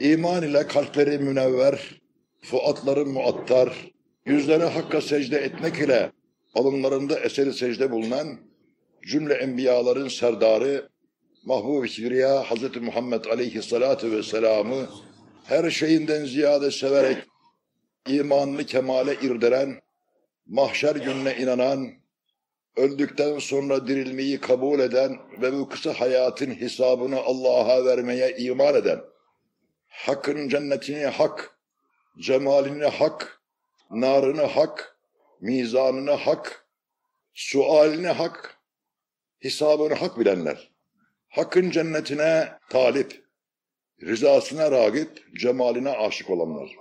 İman ile kalpleri münevver, fuatları muattar, yüzleri hakka secde etmek ile alınlarında eseri secde bulunan cümle enbiyaların serdarı, Mahbub-i Kibriya Hz. Muhammed aleyhissalatu vesselam'ı her şeyinden ziyade severek imanını kemale irdelen, mahşer gününe inanan, öldükten sonra dirilmeyi kabul eden ve bu kısa hayatın hesabını Allah'a vermeye iman eden, hakkın cennetini hak, cemalini hak, narını hak, mizanını hak, sualini hak, hesabını hak bilenler, hakkın cennetine talip, rızasına ragip, cemaline aşık olanlar.